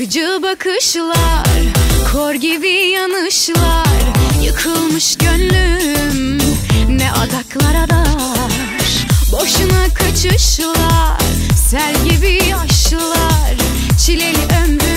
Yalancı bakışlar Kor gibi yanışlar Yıkılmış gönlüm Ne adaklara dar Boşuna kaçışlar Sel gibi yaşlar Çileli ömrümde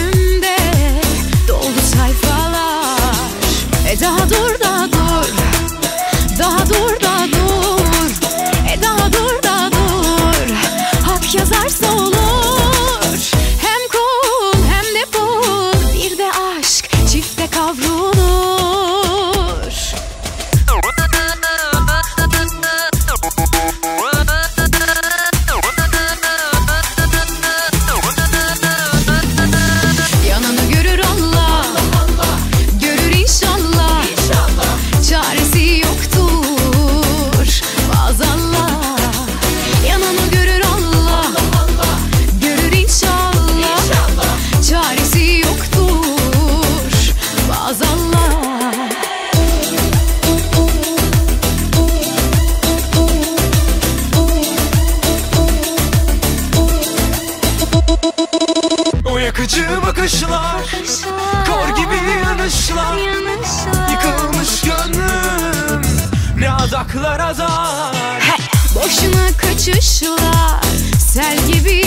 yakıcı bakışlar Kor gibi yanışlar. Yıkılmış gönlüm Ne adaklara dar. Boşuna kaçışlar. Sel gibi